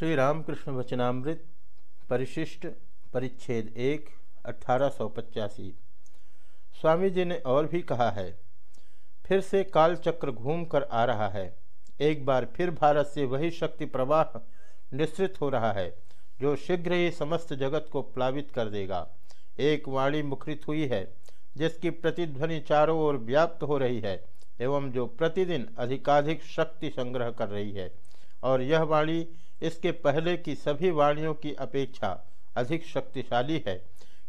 श्री रामकृष्ण वचनामृत, परिशिष्ट, परिच्छेद एक, अठारह स्वामी जी ने और भी कहा है, फिर से काल चक्र घूम कर आ रहा है। एक बार फिर भारत से वही शक्ति प्रवाह निश्चित हो रहा है, जो शीघ्र ही समस्त जगत को प्लावित कर देगा। एक वाणी मुखरित हुई है, जिसकी प्रतिध्वनि चारों ओर व्याप्त हो रही है, एवं जो प्रतिदिन अधिकाधिक शक्ति संग्रह कर रही है। और यह वाणी इसके पहले की सभी वाणियों की अपेक्षा अधिक शक्तिशाली है,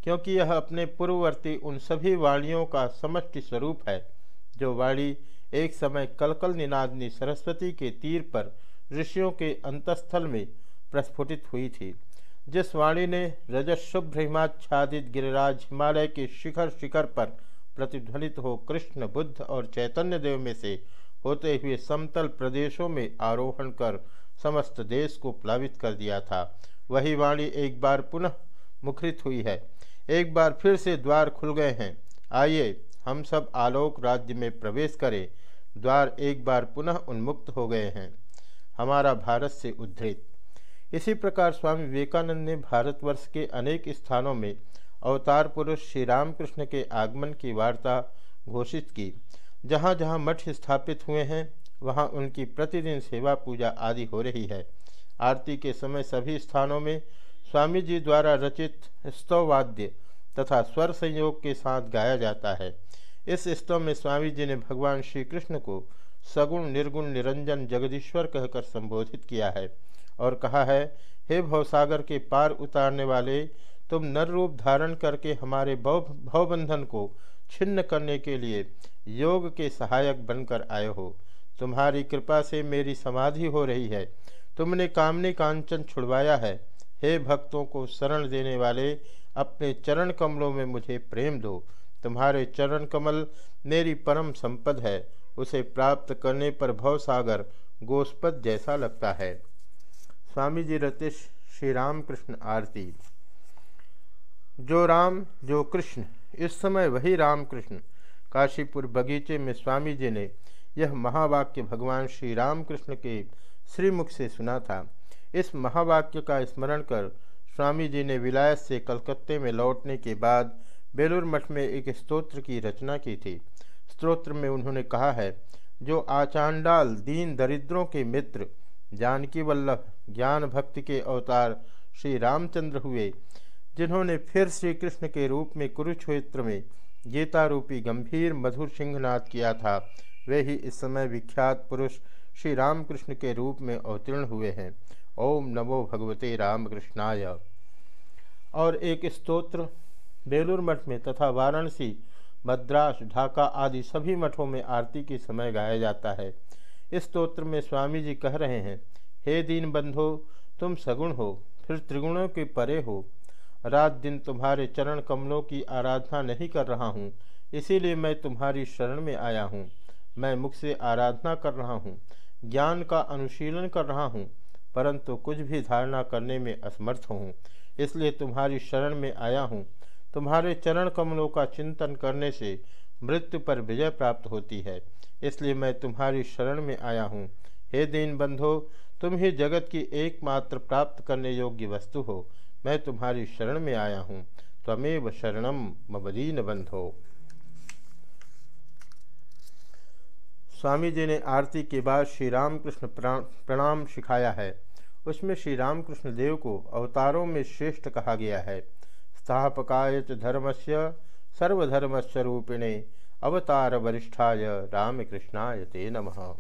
क्योंकि यह अपने पूर्ववर्ती उन सभी वाणियों का समष्टि स्वरूप है, जो वाणी एक समय कलकल निनादनी सरस्वती के तीर पर ऋषियों के अंतस्थल में प्रस्फुटित हुई थी। जिस वाणी ने रजशुभ्र हिमाच्छादित गिरिराज हिमालय के शिखर शिखर पर प्रतिध्वनित हो कृष्ण, बुद्ध और चैतन्य देव में से होते हुए समतल प्रदेशों में आरोहण कर समस्त देश को प्लावित कर दिया था। वही वाणी एक बार पुनः मुखरित हुई है। एक बार फिर से द्वार खुल गए हैं। आइए हम सब आलोक राज्य में प्रवेश करें। द्वार एक बार पुनः उन्मुक्त हो गए हैं। हमारा भारत से उद्धृत। इसी प्रकार स्वामी विवेकानंद ने भारतवर्ष के अनेक स्थानों में अवतार पुरुष श्री रामकृष्ण के आगमन की वार्ता घोषित की। जहाँ जहाँ मठ स्थापित हुए हैं, वहाँ उनकी प्रतिदिन सेवा पूजा आदि हो रही है। आरती के समय सभी स्थानों में स्वामी जी द्वारा रचित स्तववाद्य तथा स्वर संयोग के साथ गाया जाता है। इस स्तव में स्वामी जी ने भगवान श्री कृष्ण को सगुण, निर्गुण, निरंजन जगदीश्वर कहकर संबोधित किया है और कहा है, हे भवसागर के पार उतारने वाले तुम नर रूप धारण करके हमारे भव, भवबंधन को छिन्न करने के लिए योग के सहायक बनकर आए हो। तुम्हारी कृपा से मेरी समाधि हो रही है। तुमने कामनी कांचन छुड़वाया है। हे भक्तों को शरण देने वाले, अपने चरण कमलों में मुझे प्रेम दो। तुम्हारे चरण कमल मेरी परम संपद है। उसे प्राप्त करने पर भवसागर गोस्पद जैसा लगता है। स्वामी जी रतिश, श्री राम कृष्ण आरती। जो राम, जो कृष्ण, इस समय वही राम कृष्ण काशीपुर बगीचे में स्वामी जी ने यह महावाक्य भगवान श्री रामकृष्ण के श्रीमुख से सुना था। इस महावाक्य का स्मरण कर स्वामी जी ने विलायत से कलकत्ते में लौटने के बाद बेलूर मठ में एक स्तोत्र की रचना की थी। स्तोत्र में उन्होंने कहा है, जो आचांडाल दीन दरिद्रों के मित्र, जानकी वल्लभ, ज्ञान भक्ति के अवतार श्री रामचंद्र हुए जिन्होंने फिर श्री कृष्ण के रूप में कुरुक्षेत्र में गीता रूपी गंभीर मधुर सिंहनाद किया था, वे ही इस समय विख्यात पुरुष श्री रामकृष्ण के रूप में अवतीर्ण हुए हैं। ओम नमो भगवते रामकृष्णाय। और एक स्तोत्र बेलूर मठ में तथा वाराणसी, मद्रास, ढाका आदि सभी मठों में आरती के समय गाया जाता है। इस स्तोत्र में स्वामी जी कह रहे हैं, हे दीन बंधो तुम सगुण हो, फिर त्रिगुणों के परे हो रात दिन तुम्हारे चरण कमलों की आराधना नहीं कर रहा हूँ, इसीलिए मैं तुम्हारी शरण में आया हूँ। मैं मुख से आराधना कर रहा हूँ, ज्ञान का अनुशीलन कर रहा हूँ, परंतु कुछ भी धारणा करने में असमर्थ हूँ, इसलिए तुम्हारी शरण में आया हूँ। तुम्हारे चरण कमलों का चिंतन करने से मृत्यु पर विजय प्राप्त होती है, इसलिए मैं तुम्हारी शरण में आया हूँ। हे दीन बंधो तुम ही जगत की एकमात्र प्राप्त करने योग्य वस्तु हो। मैं तुम्हारी शरण में आया हूँ। त्वमेव शरणम मबदीन बंधो स्वामी जी ने आरती के बाद श्री रामकृष्ण प्रणाम सिखाया है। उसमें श्री रामकृष्ण देव को अवतारों में श्रेष्ठ कहा गया है। स्थापकाय धर्मस्य सर्वधर्मस्वरूपिणे अवतार वरिष्ठाय रामकृष्णाय ते नमः।